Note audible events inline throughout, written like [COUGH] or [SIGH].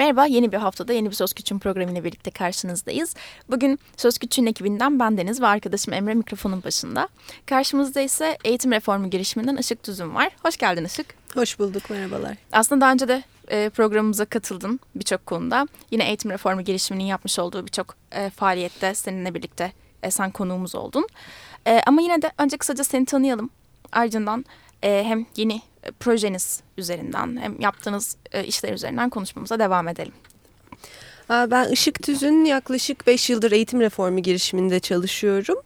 Merhaba, yeni bir haftada yeni bir Söz Küçüğün programıyla birlikte karşınızdayız. Bugün Söz Küçüğün ekibinden ben Deniz ve arkadaşım Emre mikrofonun başında. Karşımızda ise eğitim reformu girişiminden Işık Tüzün var. Hoş geldin Işık. Hoş bulduk, merhabalar. Aslında daha önce de e, programımıza katıldın birçok konuda. Yine eğitim reformu girişiminin yapmış olduğu birçok e, faaliyette seninle birlikte e, sen konuğumuz oldun. Ama yine de önce kısaca seni tanıyalım. Ardından e, hem yeni e, projeniz üzerinden hem yaptığınız e, işler üzerinden konuşmamıza devam edelim. Ben Işık Tüz'ün yaklaşık 5 yıldır eğitim reformu girişiminde çalışıyorum.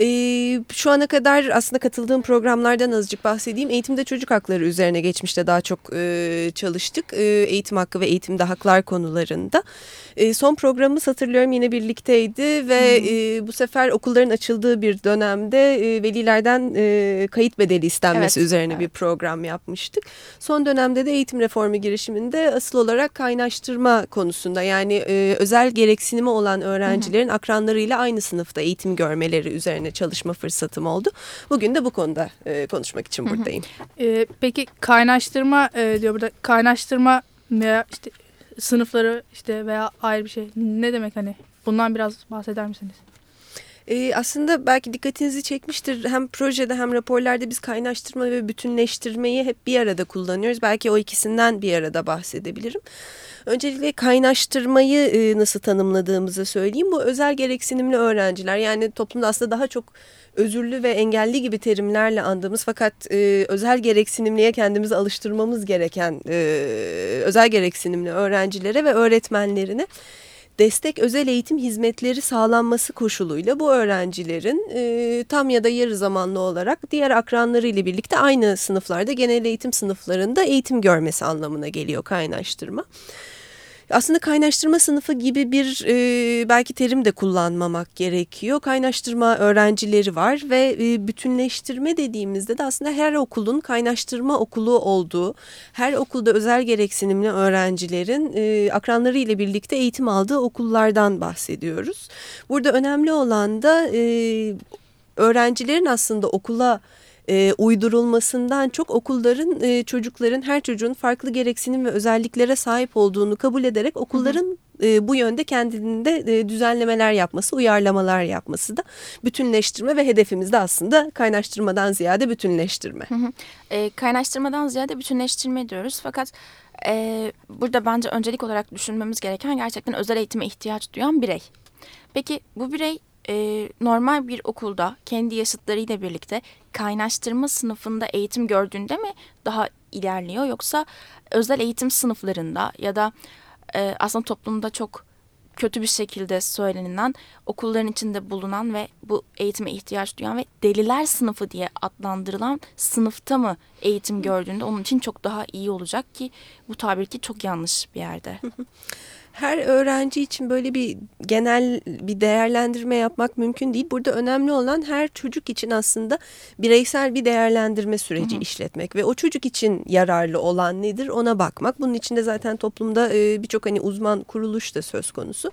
Ee, şu ana kadar aslında katıldığım programlardan azıcık bahsedeyim. Eğitimde çocuk hakları üzerine geçmişte daha çok e, çalıştık. E, eğitim hakkı ve eğitimde haklar konularında. E, son programımız hatırlıyorum yine birlikteydi ve bu sefer okulların açıldığı bir dönemde velilerden kayıt bedeli istenmesi evet, üzerine evet. bir program yapmıştık. Son dönemde de eğitim reformu girişiminde asıl olarak kaynaştırma konusunda yani e, özel gereksinimi olan öğrencilerin hı hı. akranlarıyla aynı sınıfta eğitim görmeleri üzerine çalışma fırsatım oldu. Bugün de bu konuda e, konuşmak için buradayım. Hı hı. E, peki kaynaştırma e, diyor burada kaynaştırma veya işte sınıfları işte veya ayrı bir şey ne demek hani bundan biraz bahseder misiniz? Ee, aslında belki dikkatinizi çekmiştir. Hem projede hem raporlarda biz kaynaştırma ve bütünleştirmeyi hep bir arada kullanıyoruz. Belki o ikisinden bir arada bahsedebilirim. Öncelikle kaynaştırmayı e, nasıl tanımladığımızı söyleyeyim. Bu özel gereksinimli öğrenciler yani toplumda aslında daha çok özürlü ve engelli gibi terimlerle andığımız fakat e, özel gereksinimliye kendimizi alıştırmamız gereken e, özel gereksinimli öğrencilere ve öğretmenlerine destek özel eğitim hizmetleri sağlanması koşuluyla bu öğrencilerin e, tam ya da yarı zamanlı olarak diğer akranları ile birlikte aynı sınıflarda genel eğitim sınıflarında eğitim görmesi anlamına geliyor kaynaştırma aslında kaynaştırma sınıfı gibi bir e, belki terim de kullanmamak gerekiyor. Kaynaştırma öğrencileri var ve e, bütünleştirme dediğimizde de aslında her okulun kaynaştırma okulu olduğu, her okulda özel gereksinimli öğrencilerin e, akranları ile birlikte eğitim aldığı okullardan bahsediyoruz. Burada önemli olan da e, öğrencilerin aslında okula e, uydurulmasından çok okulların e, çocukların her çocuğun farklı gereksinim ve özelliklere sahip olduğunu kabul ederek okulların hı hı. E, bu yönde kendinde e, düzenlemeler yapması, uyarlamalar yapması da bütünleştirme ve hedefimiz de aslında kaynaştırmadan ziyade bütünleştirme. Hı hı. E, kaynaştırmadan ziyade bütünleştirme diyoruz fakat e, burada bence öncelik olarak düşünmemiz gereken gerçekten özel eğitime ihtiyaç duyan birey. Peki bu birey e, normal bir okulda kendi yaşıtlarıyla birlikte kaynaştırma sınıfında eğitim gördüğünde mi daha ilerliyor yoksa özel eğitim sınıflarında ya da e, aslında toplumda çok kötü bir şekilde söylenilen okulların içinde bulunan ve bu eğitime ihtiyaç duyan ve deliler sınıfı diye adlandırılan sınıfta mı eğitim gördüğünde onun için çok daha iyi olacak ki bu tabir ki çok yanlış bir yerde. [LAUGHS] her öğrenci için böyle bir genel bir değerlendirme yapmak mümkün değil. Burada önemli olan her çocuk için aslında bireysel bir değerlendirme süreci hı hı. işletmek ve o çocuk için yararlı olan nedir ona bakmak. Bunun içinde zaten toplumda e, birçok hani uzman kuruluş da söz konusu.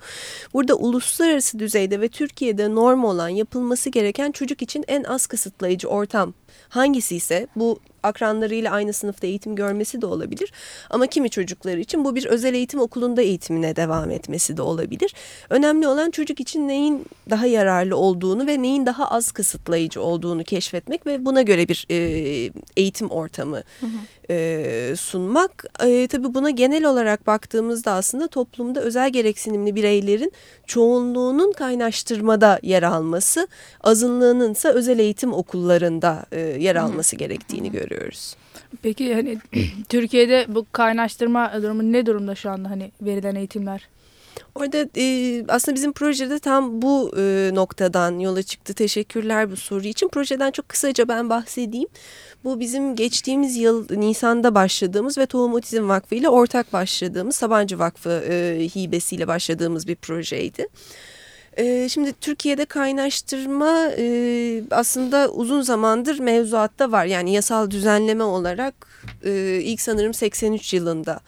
Burada uluslararası düzeyde ve Türkiye'de norm olan yapılması gereken çocuk için en az kısıtlayıcı ortam hangisi ise bu akranlarıyla aynı sınıfta eğitim görmesi de olabilir. Ama kimi çocuklar için bu bir özel eğitim okulunda eğitimine devam etmesi de olabilir. Önemli olan çocuk için neyin daha yararlı olduğunu ve neyin daha az kısıtlayıcı olduğunu keşfetmek ve buna göre bir e, eğitim ortamı hı hı. E, sunmak. E, tabii buna genel olarak baktığımızda aslında toplumda özel gereksinimli bireylerin çoğunluğunun kaynaştırmada yer alması, azınlığının ise özel eğitim okullarında e, yer alması gerektiğini hı görüyoruz. Peki hani [CLEARS THROAT] Türkiye'de bu kaynaştırma durumu ne durumda şu anda hani verilen eğitimler? Orada e, aslında bizim projede tam bu e, noktadan yola çıktı. Teşekkürler bu soru için. Projeden çok kısaca ben bahsedeyim. Bu bizim geçtiğimiz yıl Nisan'da başladığımız ve Tohum Otizm Vakfı ile ortak başladığımız Sabancı Vakfı e, hibesiyle başladığımız bir projeydi. Ee, şimdi Türkiye'de kaynaştırma e, aslında uzun zamandır mevzuatta var. Yani yasal düzenleme olarak e, ilk sanırım 83 yılında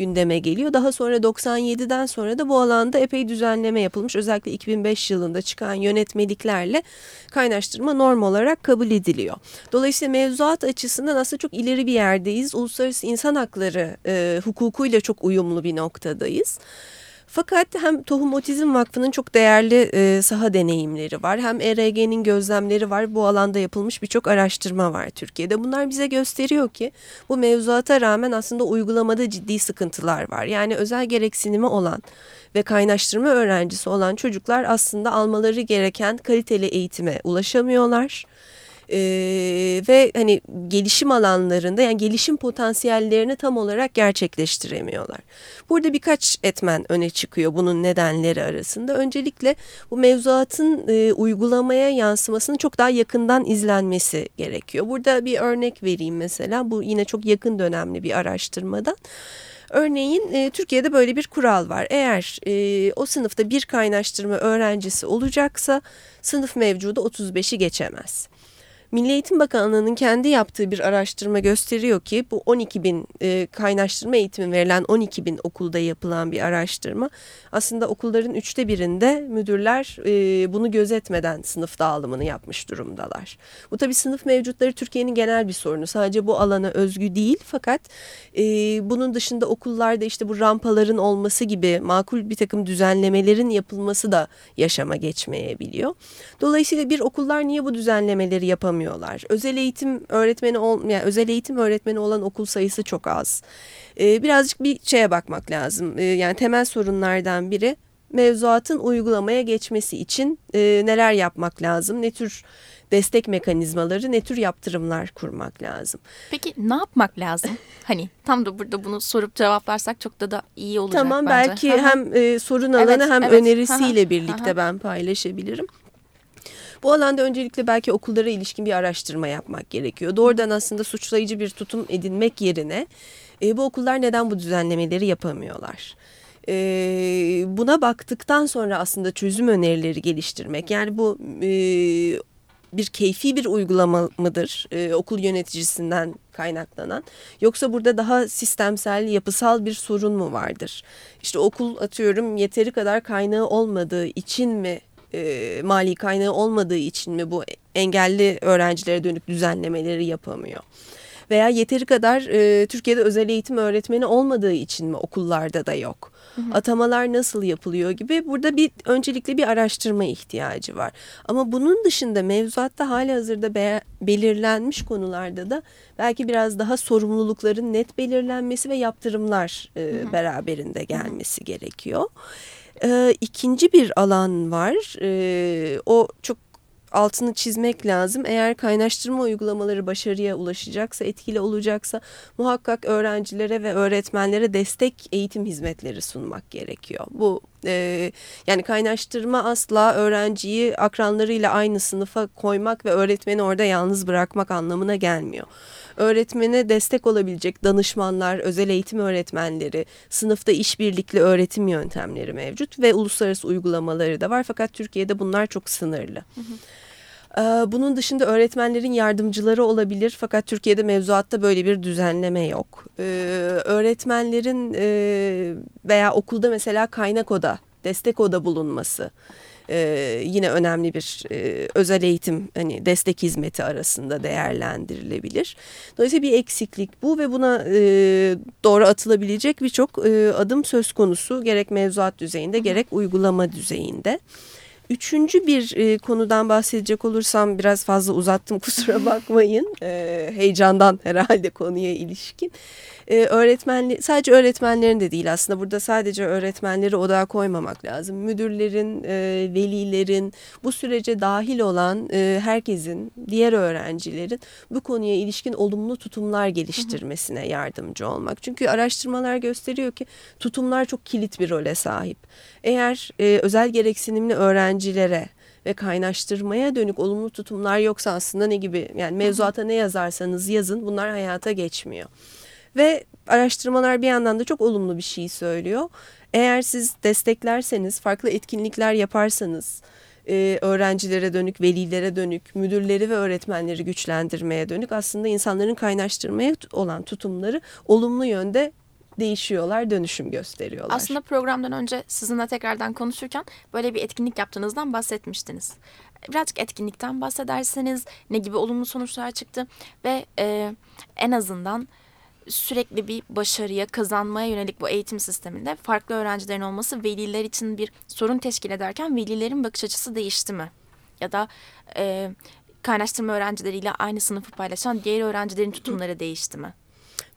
gündeme geliyor. Daha sonra 97'den sonra da bu alanda epey düzenleme yapılmış. Özellikle 2005 yılında çıkan yönetmeliklerle kaynaştırma norm olarak kabul ediliyor. Dolayısıyla mevzuat açısından aslında çok ileri bir yerdeyiz. Uluslararası insan hakları e, hukukuyla çok uyumlu bir noktadayız. Fakat hem Tohum Otizm Vakfı'nın çok değerli e, saha deneyimleri var. Hem ERG'nin gözlemleri var. Bu alanda yapılmış birçok araştırma var Türkiye'de. Bunlar bize gösteriyor ki bu mevzuata rağmen aslında uygulamada ciddi sıkıntılar var. Yani özel gereksinimi olan ve kaynaştırma öğrencisi olan çocuklar aslında almaları gereken kaliteli eğitime ulaşamıyorlar ee, ve hani gelişim alanlarında yani gelişim potansiyellerini tam olarak gerçekleştiremiyorlar. Burada birkaç etmen öne çıkıyor bunun nedenleri arasında. Öncelikle bu mevzuatın e, uygulamaya yansımasının çok daha yakından izlenmesi gerekiyor. Burada bir örnek vereyim mesela bu yine çok yakın dönemli bir araştırmadan. Örneğin e, Türkiye'de böyle bir kural var. Eğer e, o sınıfta bir kaynaştırma öğrencisi olacaksa sınıf mevcudu 35'i geçemez. Milli Eğitim Bakanlığı'nın kendi yaptığı bir araştırma gösteriyor ki bu 12 bin e, kaynaştırma eğitimi verilen 12 bin okulda yapılan bir araştırma. Aslında okulların üçte birinde müdürler e, bunu gözetmeden sınıf dağılımını yapmış durumdalar. Bu tabii sınıf mevcutları Türkiye'nin genel bir sorunu. Sadece bu alana özgü değil fakat e, bunun dışında okullarda işte bu rampaların olması gibi makul bir takım düzenlemelerin yapılması da yaşama geçmeyebiliyor. Dolayısıyla bir okullar niye bu düzenlemeleri yapamıyor? Alamıyorlar. Özel eğitim öğretmeni ol, yani özel eğitim öğretmeni olan okul sayısı çok az. Ee, birazcık bir şeye bakmak lazım. Ee, yani temel sorunlardan biri mevzuatın uygulamaya geçmesi için e, neler yapmak lazım? Ne tür destek mekanizmaları, ne tür yaptırımlar kurmak lazım? Peki ne yapmak lazım? [LAUGHS] hani tam da burada bunu sorup cevaplarsak çok da da iyi olacak tamam, bence. Tamam belki hem e, sorun alanı evet, hem evet. önerisiyle birlikte ben paylaşabilirim. Bu alanda öncelikle belki okullara ilişkin bir araştırma yapmak gerekiyor. Doğrudan aslında suçlayıcı bir tutum edinmek yerine e, bu okullar neden bu düzenlemeleri yapamıyorlar? E, buna baktıktan sonra aslında çözüm önerileri geliştirmek. Yani bu e, bir keyfi bir uygulama mıdır e, okul yöneticisinden kaynaklanan yoksa burada daha sistemsel yapısal bir sorun mu vardır? İşte okul atıyorum yeteri kadar kaynağı olmadığı için mi e, mali kaynağı olmadığı için mi bu engelli öğrencilere dönük düzenlemeleri yapamıyor? Veya yeteri kadar e, Türkiye'de özel eğitim öğretmeni olmadığı için mi okullarda da yok? Hı hı. Atamalar nasıl yapılıyor gibi burada bir öncelikle bir araştırma ihtiyacı var. Ama bunun dışında mevzuatta hali hazırda be, belirlenmiş konularda da belki biraz daha sorumlulukların net belirlenmesi ve yaptırımlar e, hı hı. beraberinde gelmesi hı hı. gerekiyor. E, ikinci bir alan var. E, o çok altını çizmek lazım. Eğer kaynaştırma uygulamaları başarıya ulaşacaksa, etkili olacaksa muhakkak öğrencilere ve öğretmenlere destek eğitim hizmetleri sunmak gerekiyor. Bu e, yani kaynaştırma asla öğrenciyi akranlarıyla aynı sınıfa koymak ve öğretmeni orada yalnız bırakmak anlamına gelmiyor öğretmene destek olabilecek danışmanlar, özel eğitim öğretmenleri, sınıfta işbirlikli öğretim yöntemleri mevcut ve uluslararası uygulamaları da var. Fakat Türkiye'de bunlar çok sınırlı. Hı hı. Ee, bunun dışında öğretmenlerin yardımcıları olabilir fakat Türkiye'de mevzuatta böyle bir düzenleme yok. Ee, öğretmenlerin e, veya okulda mesela kaynak oda, destek oda bulunması e, yine önemli bir e, özel eğitim hani destek hizmeti arasında değerlendirilebilir. Dolayısıyla bir eksiklik bu ve buna doğru atılabilecek birçok adım söz konusu gerek mevzuat düzeyinde gerek uygulama düzeyinde. Üçüncü bir e, konudan bahsedecek olursam biraz fazla uzattım [LAUGHS] kusura bakmayın. E, heyecandan herhalde konuya ilişkin e, öğretmenli sadece öğretmenlerin de değil aslında burada sadece öğretmenleri odağa koymamak lazım. Müdürlerin, e, velilerin, bu sürece dahil olan e, herkesin, diğer öğrencilerin bu konuya ilişkin olumlu tutumlar geliştirmesine yardımcı olmak. Çünkü araştırmalar gösteriyor ki tutumlar çok kilit bir role sahip. Eğer e, özel gereksinimli öğrencilere ve kaynaştırmaya dönük olumlu tutumlar yoksa aslında ne gibi yani mevzuata ne yazarsanız yazın bunlar hayata geçmiyor. Ve araştırmalar bir yandan da çok olumlu bir şey söylüyor. Eğer siz desteklerseniz, farklı etkinlikler yaparsanız, e, öğrencilere dönük, velilere dönük, müdürleri ve öğretmenleri güçlendirmeye dönük aslında insanların kaynaştırmaya olan tutumları olumlu yönde değişiyorlar, dönüşüm gösteriyorlar. Aslında programdan önce sizinle tekrardan konuşurken böyle bir etkinlik yaptığınızdan bahsetmiştiniz. Birazcık etkinlikten bahsederseniz ne gibi olumlu sonuçlar çıktı ve e, en azından sürekli bir başarıya, kazanmaya yönelik bu eğitim sisteminde farklı öğrencilerin olması veliler için bir sorun teşkil ederken velilerin bakış açısı değişti mi? Ya da e, kaynaştırma öğrencileriyle aynı sınıfı paylaşan diğer öğrencilerin tutumları değişti mi?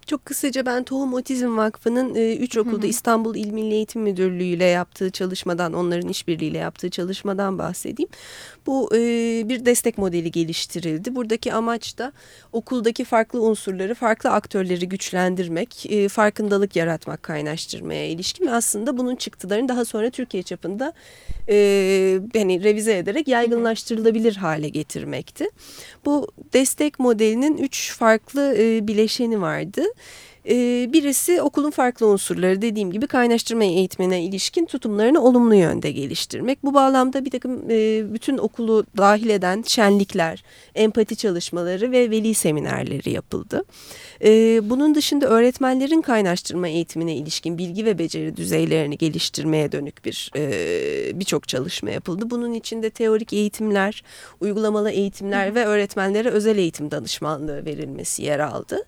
Çok kısaca ben Tohum Otizm Vakfı'nın e, üç okulda İstanbul İl Milli Eğitim Müdürlüğü ile yaptığı çalışmadan, onların işbirliğiyle yaptığı çalışmadan bahsedeyim. Bu e, bir destek modeli geliştirildi. Buradaki amaç da okuldaki farklı unsurları, farklı aktörleri güçlendirmek, e, farkındalık yaratmak kaynaştırmaya ilişkin. Aslında bunun çıktılarını daha sonra Türkiye çapında e, hani revize ederek yaygınlaştırılabilir hale getirmekti. Bu destek modelinin üç farklı e, bileşeni vardı. Ee, birisi okulun farklı unsurları dediğim gibi kaynaştırma eğitimine ilişkin tutumlarını olumlu yönde geliştirmek. Bu bağlamda bir takım e, bütün okulu dahil eden şenlikler, empati çalışmaları ve veli seminerleri yapıldı. Ee, bunun dışında öğretmenlerin kaynaştırma eğitimine ilişkin bilgi ve beceri düzeylerini geliştirmeye dönük bir e, birçok çalışma yapıldı. Bunun içinde teorik eğitimler, uygulamalı eğitimler ve öğretmenlere özel eğitim danışmanlığı verilmesi yer aldı.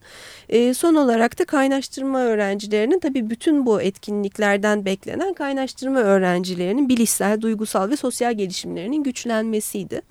E, son olarak da kaynaştırma öğrencilerinin tabii bütün bu etkinliklerden beklenen kaynaştırma öğrencilerinin bilişsel, duygusal ve sosyal gelişimlerinin güçlenmesiydi.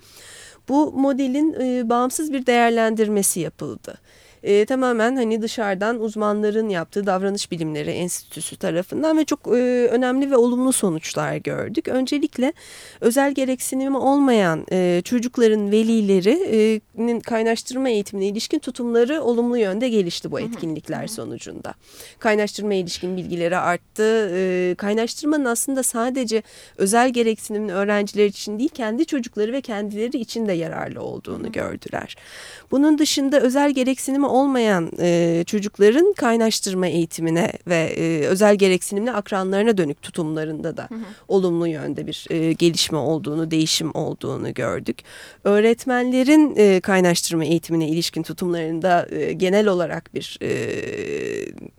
Bu modelin e, bağımsız bir değerlendirmesi yapıldı e, tamamen hani dışarıdan uzmanların yaptığı davranış bilimleri enstitüsü tarafından ve çok e, önemli ve olumlu sonuçlar gördük. Öncelikle özel gereksinimi olmayan e, çocukların velilerinin kaynaştırma eğitimine ilişkin tutumları olumlu yönde gelişti bu etkinlikler sonucunda. Kaynaştırma ilişkin bilgileri arttı. E, kaynaştırmanın aslında sadece özel gereksinimin öğrenciler için değil kendi çocukları ve kendileri için de yararlı olduğunu gördüler. Bunun dışında özel gereksinimi olmayan e, çocukların kaynaştırma eğitimine ve e, özel gereksinimli akranlarına dönük tutumlarında da hı hı. olumlu yönde bir e, gelişme olduğunu, değişim olduğunu gördük. Öğretmenlerin e, kaynaştırma eğitimine ilişkin tutumlarında e, genel olarak bir e,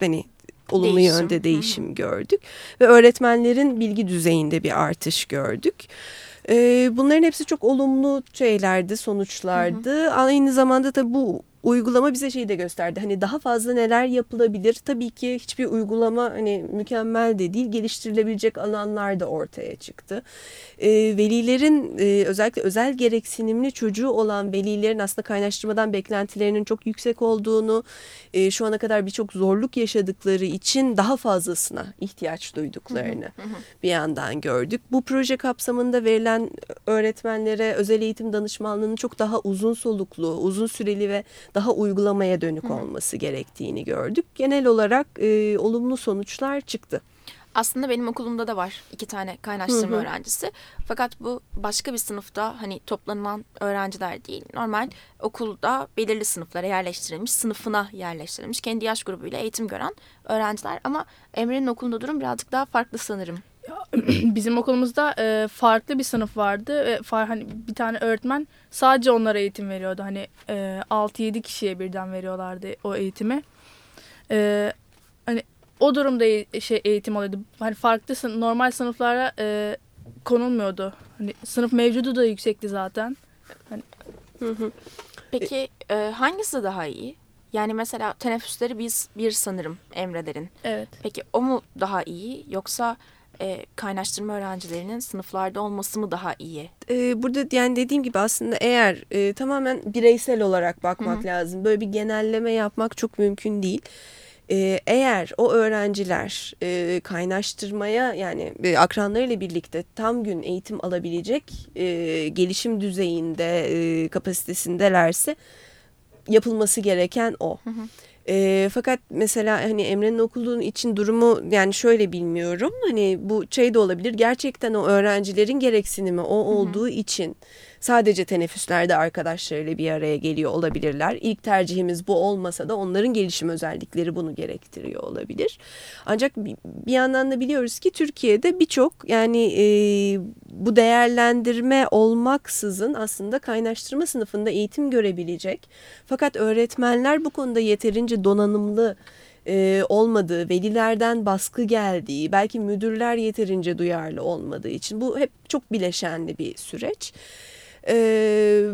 hani olumlu değişim. yönde değişim hı hı. gördük ve öğretmenlerin bilgi düzeyinde bir artış gördük. E, bunların hepsi çok olumlu şeylerdi, sonuçlardı. Hı hı. Aynı zamanda da bu uygulama bize şeyi de gösterdi. Hani daha fazla neler yapılabilir? Tabii ki hiçbir uygulama hani mükemmel de değil. Geliştirilebilecek alanlar da ortaya çıktı. E, velilerin e, özellikle özel gereksinimli çocuğu olan velilerin aslında kaynaştırmadan beklentilerinin çok yüksek olduğunu, e, şu ana kadar birçok zorluk yaşadıkları için daha fazlasına ihtiyaç duyduklarını bir yandan gördük. Bu proje kapsamında verilen öğretmenlere özel eğitim danışmanlığının çok daha uzun soluklu, uzun süreli ve daha uygulamaya dönük Hı. olması gerektiğini gördük. Genel olarak e, olumlu sonuçlar çıktı. Aslında benim okulumda da var iki tane kaynaştırma hı hı. öğrencisi. Fakat bu başka bir sınıfta hani toplanılan öğrenciler değil. Normal okulda belirli sınıflara yerleştirilmiş, sınıfına yerleştirilmiş, kendi yaş grubuyla eğitim gören öğrenciler. Ama Emre'nin okulunda durum birazcık daha farklı sanırım. [CLEARS THROAT] bizim okulumuzda e, farklı bir sınıf vardı ve far, hani bir tane öğretmen sadece onlara eğitim veriyordu. Hani e, 6-7 kişiye birden veriyorlardı o eğitimi. E, hani o durumda e şey eğitim oluyordu. Hani farklı normal sınıflara e, konulmuyordu. Hani sınıf mevcudu da yüksekti zaten. Hani, Peki e, hangisi daha iyi? Yani mesela teneffüsleri biz bir sanırım Emre'lerin. Evet. Peki o mu daha iyi yoksa e, kaynaştırma öğrencilerinin sınıflarda olması mı daha iyi? Ee, burada yani dediğim gibi aslında eğer e, tamamen bireysel olarak bakmak Hı-hı. lazım. Böyle bir genelleme yapmak çok mümkün değil. Ee, eğer o öğrenciler e, kaynaştırmaya yani e, akranlarıyla birlikte tam gün eğitim alabilecek e, gelişim düzeyinde e, kapasitesindelerse yapılması gereken o. Hı hı. E, fakat mesela hani Emre'nin okulun için durumu yani şöyle bilmiyorum. Hani bu şey de olabilir. Gerçekten o öğrencilerin gereksinimi o olduğu Hı -hı. için sadece teneffüslerde arkadaşlarıyla bir araya geliyor olabilirler. İlk tercihimiz bu olmasa da onların gelişim özellikleri bunu gerektiriyor olabilir. Ancak bir yandan da biliyoruz ki Türkiye'de birçok yani e, bu değerlendirme olmaksızın aslında kaynaştırma sınıfında eğitim görebilecek. Fakat öğretmenler bu konuda yeterince donanımlı e, olmadığı, velilerden baskı geldiği, belki müdürler yeterince duyarlı olmadığı için bu hep çok bileşenli bir süreç. E,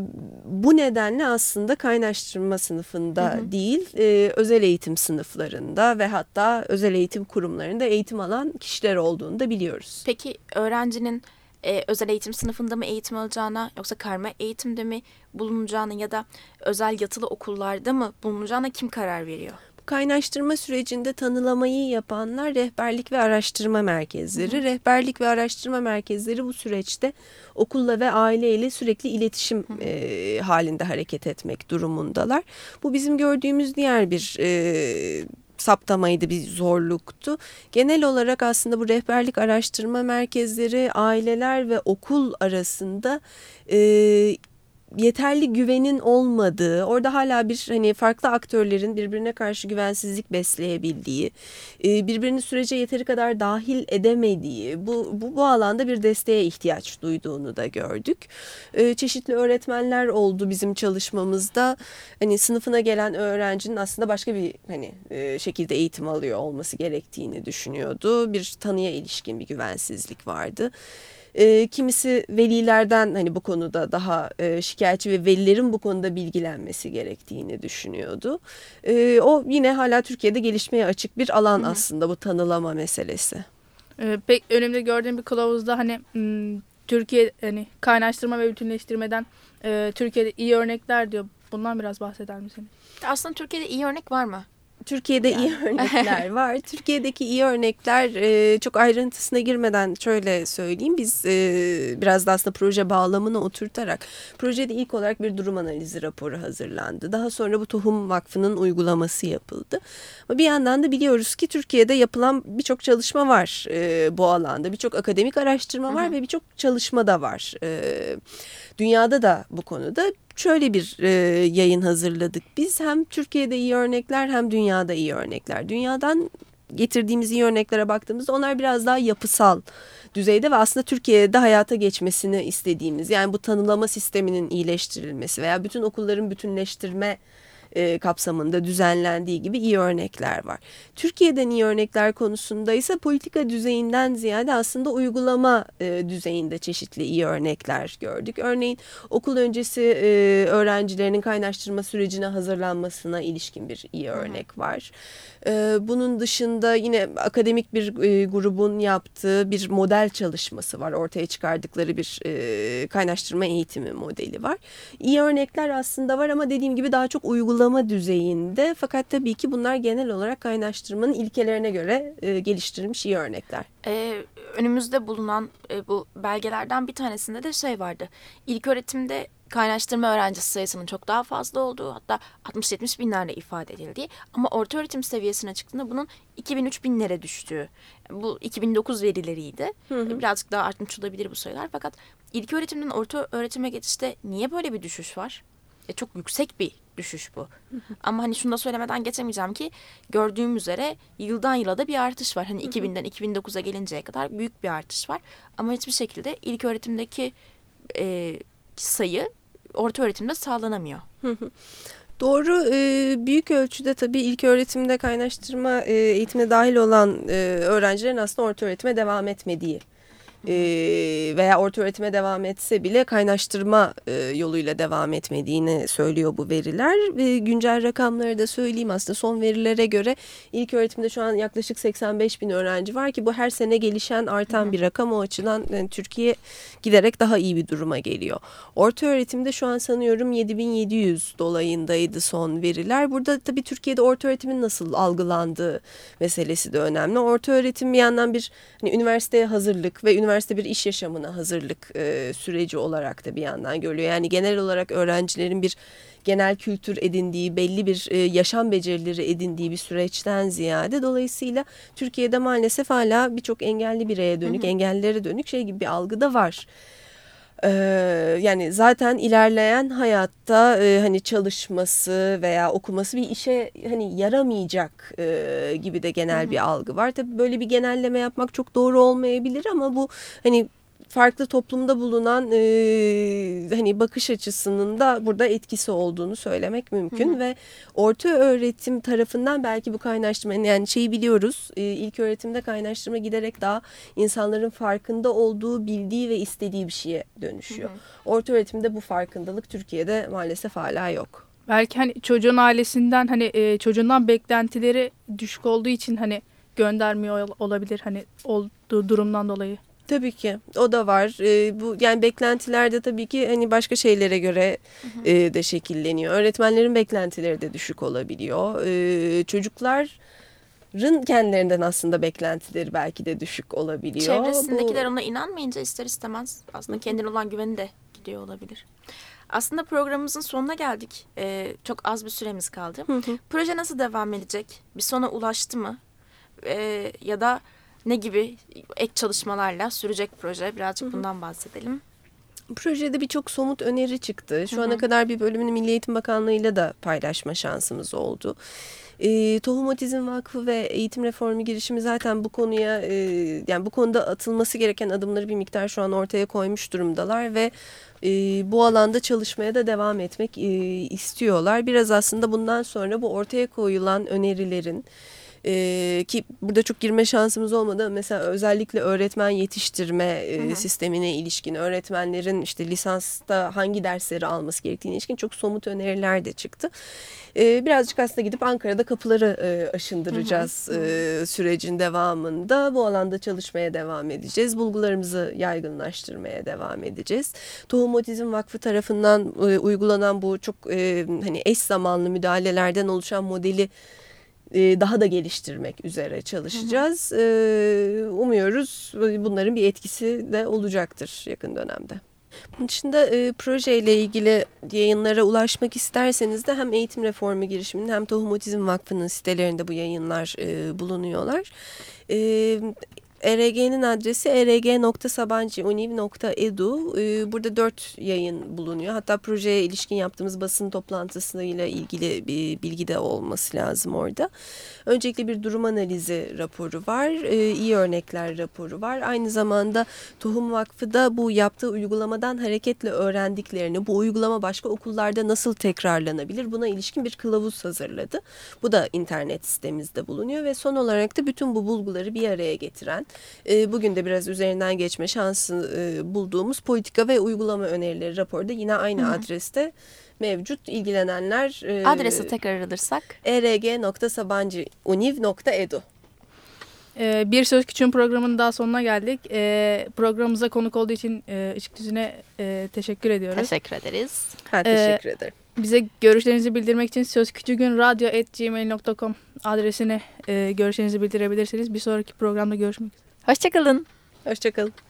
bu nedenle aslında kaynaştırma sınıfında hı hı. değil e, özel eğitim sınıflarında ve hatta özel eğitim kurumlarında eğitim alan kişiler olduğunu da biliyoruz. Peki öğrencinin e, özel eğitim sınıfında mı eğitim alacağına yoksa karma eğitimde mi bulunacağına ya da özel yatılı okullarda mı bulunacağına kim karar veriyor? Kaynaştırma sürecinde tanılamayı yapanlar rehberlik ve araştırma merkezleri. Hı hı. Rehberlik ve araştırma merkezleri bu süreçte okulla ve aileyle sürekli iletişim hı hı. E, halinde hareket etmek durumundalar. Bu bizim gördüğümüz diğer bir e, saptamaydı bir zorluktu. Genel olarak aslında bu rehberlik araştırma merkezleri aileler ve okul arasında e, yeterli güvenin olmadığı, orada hala bir hani farklı aktörlerin birbirine karşı güvensizlik besleyebildiği, e, birbirini sürece yeteri kadar dahil edemediği, bu, bu, bu alanda bir desteğe ihtiyaç duyduğunu da gördük. E, çeşitli öğretmenler oldu bizim çalışmamızda. Hani sınıfına gelen öğrencinin aslında başka bir hani e, şekilde eğitim alıyor olması gerektiğini düşünüyordu. Bir tanıya ilişkin bir güvensizlik vardı. E, kimisi velilerden hani bu konuda daha e, şikayetçi ve velilerin bu konuda bilgilenmesi gerektiğini düşünüyordu. E, o yine hala Türkiye'de gelişmeye açık bir alan Hı -hı. aslında bu tanılama meselesi. E, pek önümde gördüğüm bir kılavuzda hani Türkiye hani kaynaştırma ve bütünleştirmeden e, Türkiye'de iyi örnekler diyor. Bundan biraz bahseder misiniz? Aslında Türkiye'de iyi örnek var mı? Türkiye'de yani. iyi örnekler [LAUGHS] var. Türkiye'deki iyi örnekler e, çok ayrıntısına girmeden şöyle söyleyeyim. Biz e, biraz da aslında proje bağlamını oturtarak projede ilk olarak bir durum analizi raporu hazırlandı. Daha sonra bu Tohum Vakfı'nın uygulaması yapıldı. Ama bir yandan da biliyoruz ki Türkiye'de yapılan birçok çalışma var e, bu alanda. Birçok akademik araştırma var Hı -hı. ve birçok çalışma da var. E, dünyada da bu konuda şöyle bir e, yayın hazırladık. Biz hem Türkiye'de iyi örnekler hem dünyada iyi örnekler. Dünyadan getirdiğimiz iyi örneklere baktığımızda onlar biraz daha yapısal düzeyde ve aslında Türkiye'de hayata geçmesini istediğimiz yani bu tanılama sisteminin iyileştirilmesi veya bütün okulların bütünleştirme e, kapsamında düzenlendiği gibi iyi örnekler var. Türkiye'den iyi örnekler konusunda ise politika düzeyinden ziyade aslında uygulama e, düzeyinde çeşitli iyi örnekler gördük. Örneğin okul öncesi e, öğrencilerinin kaynaştırma sürecine hazırlanmasına ilişkin bir iyi örnek var. E, bunun dışında yine akademik bir e, grubun yaptığı bir model çalışması var. Ortaya çıkardıkları bir e, kaynaştırma eğitimi modeli var. İyi örnekler aslında var ama dediğim gibi daha çok uygulama düzeyinde. Fakat tabii ki bunlar genel olarak kaynaştırmanın ilkelerine göre e, geliştirilmiş iyi örnekler. Ee, önümüzde bulunan e, bu belgelerden bir tanesinde de şey vardı. İlk öğretimde kaynaştırma öğrencisi sayısının çok daha fazla olduğu hatta 60-70 binlerle ifade edildiği ama orta öğretim seviyesine çıktığında bunun 2000-3000 binlere düştüğü bu 2009 verileriydi. Hı hı. Birazcık daha artmış olabilir bu sayılar fakat ilk öğretimden orta öğretime geçişte niye böyle bir düşüş var? E, çok yüksek bir düşüş bu. Ama hani şunu da söylemeden geçemeyeceğim ki gördüğüm üzere yıldan yıla da bir artış var. Hani hı hı. 2000'den 2009'a gelinceye kadar büyük bir artış var. Ama hiçbir şekilde ilk öğretimdeki e, sayı orta öğretimde sağlanamıyor. Doğru büyük ölçüde tabii ilk öğretimde kaynaştırma eğitimine dahil olan öğrencilerin aslında orta öğretime devam etmediği e, veya orta öğretime devam etse bile kaynaştırma e, yoluyla devam etmediğini söylüyor bu veriler. Ve güncel rakamları da söyleyeyim aslında son verilere göre ilk öğretimde şu an yaklaşık 85 bin öğrenci var ki bu her sene gelişen artan bir rakam o açıdan yani Türkiye giderek daha iyi bir duruma geliyor. Orta öğretimde şu an sanıyorum 7700 dolayındaydı son veriler. Burada tabii Türkiye'de orta öğretimin nasıl algılandığı meselesi de önemli. Orta öğretim bir yandan bir hani üniversiteye hazırlık ve üniversite üniversite bir iş yaşamına hazırlık e, süreci olarak da bir yandan görülüyor. Yani genel olarak öğrencilerin bir genel kültür edindiği, belli bir e, yaşam becerileri edindiği bir süreçten ziyade dolayısıyla Türkiye'de maalesef hala birçok engelli bireye dönük, hı hı. engellilere dönük şey gibi bir algı da var. Ee, yani zaten ilerleyen hayatta e, hani çalışması veya okuması bir işe hani yaramayacak e, gibi de genel Hı -hı. bir algı var. Tabii böyle bir genelleme yapmak çok doğru olmayabilir ama bu hani farklı toplumda bulunan e, hani bakış açısının da burada etkisi olduğunu söylemek mümkün hı hı. ve orta öğretim tarafından belki bu kaynaştırma yani şeyi biliyoruz e, ilk öğretimde kaynaştırma giderek daha insanların farkında olduğu bildiği ve istediği bir şeye dönüşüyor. Hı hı. Orta öğretimde bu farkındalık Türkiye'de maalesef hala yok. Belki hani çocuğun ailesinden hani e, çocuğundan beklentileri düşük olduğu için hani göndermiyor olabilir hani olduğu durumdan dolayı. Tabii ki o da var. E, bu yani beklentilerde tabii ki hani başka şeylere göre E, de şekilleniyor. Öğretmenlerin beklentileri de düşük olabiliyor. E, çocukların kendilerinden aslında beklentileri belki de düşük olabiliyor. Çevresindekiler bu... ona inanmayınca ister istemez aslında kendine olan güveni de gidiyor olabilir. Aslında programımızın sonuna geldik. Ee, çok az bir süremiz kaldı. Hı hı. Proje nasıl devam edecek? Bir sona ulaştı mı? Ee, ya da ne gibi ek çalışmalarla sürecek proje? Birazcık bundan bahsedelim. Projede birçok somut öneri çıktı. Şu ana kadar bir bölümünü Milli Eğitim Bakanlığı'yla da paylaşma şansımız oldu. E, Tohum Otizm Vakfı ve Eğitim Reformu girişimi zaten bu konuya e, yani bu konuda atılması gereken adımları bir miktar şu an ortaya koymuş durumdalar ve e, bu alanda çalışmaya da devam etmek e, istiyorlar. Biraz aslında bundan sonra bu ortaya koyulan önerilerin e, ki burada çok girme şansımız olmadı. Mesela özellikle öğretmen yetiştirme e, hı. sistemine ilişkin öğretmenlerin işte lisansta hangi dersleri alması gerektiğine ilişkin çok somut öneriler de çıktı. E, birazcık aslında gidip Ankara'da kapıları e, aşındıracağız hı hı. E, sürecin devamında. Bu alanda çalışmaya devam edeceğiz. Bulgularımızı yaygınlaştırmaya devam edeceğiz. Tohum Otizm Vakfı tarafından e, uygulanan bu çok e, hani eş zamanlı müdahalelerden oluşan modeli daha da geliştirmek üzere çalışacağız. Hı hı. E, umuyoruz bunların bir etkisi de olacaktır yakın dönemde. Bunun dışında e, projeyle ilgili yayınlara ulaşmak isterseniz de hem Eğitim Reformu girişiminin hem Tohum Otizm Vakfı'nın sitelerinde bu yayınlar e, bulunuyorlar. E, ERG'nin adresi erg.sabancıuniv.edu. Ee, burada dört yayın bulunuyor. Hatta projeye ilişkin yaptığımız basın toplantısıyla ilgili bir bilgi de olması lazım orada. Öncelikle bir durum analizi raporu var. Ee, iyi örnekler raporu var. Aynı zamanda Tohum Vakfı da bu yaptığı uygulamadan hareketle öğrendiklerini, bu uygulama başka okullarda nasıl tekrarlanabilir buna ilişkin bir kılavuz hazırladı. Bu da internet sitemizde bulunuyor ve son olarak da bütün bu bulguları bir araya getiren e, bugün de biraz üzerinden geçme şansı e, bulduğumuz politika ve uygulama önerileri raporda yine aynı Hı -hı. adreste mevcut ilgilenenler. E, Adresi tekrar alırsak. erg.sabancıuniv.edu ee, bir Söz Küçüğün programının daha sonuna geldik. Ee, programımıza konuk olduğu için e, Işık Düzü'ne e, teşekkür ediyoruz. Teşekkür ederiz. Ben teşekkür ee, ederim. Bize görüşlerinizi bildirmek için sözküçüğünradyo.gmail.com adresine e, görüşlerinizi bildirebilirsiniz. Bir sonraki programda görüşmek üzere. Hoşçakalın. Hoşçakalın.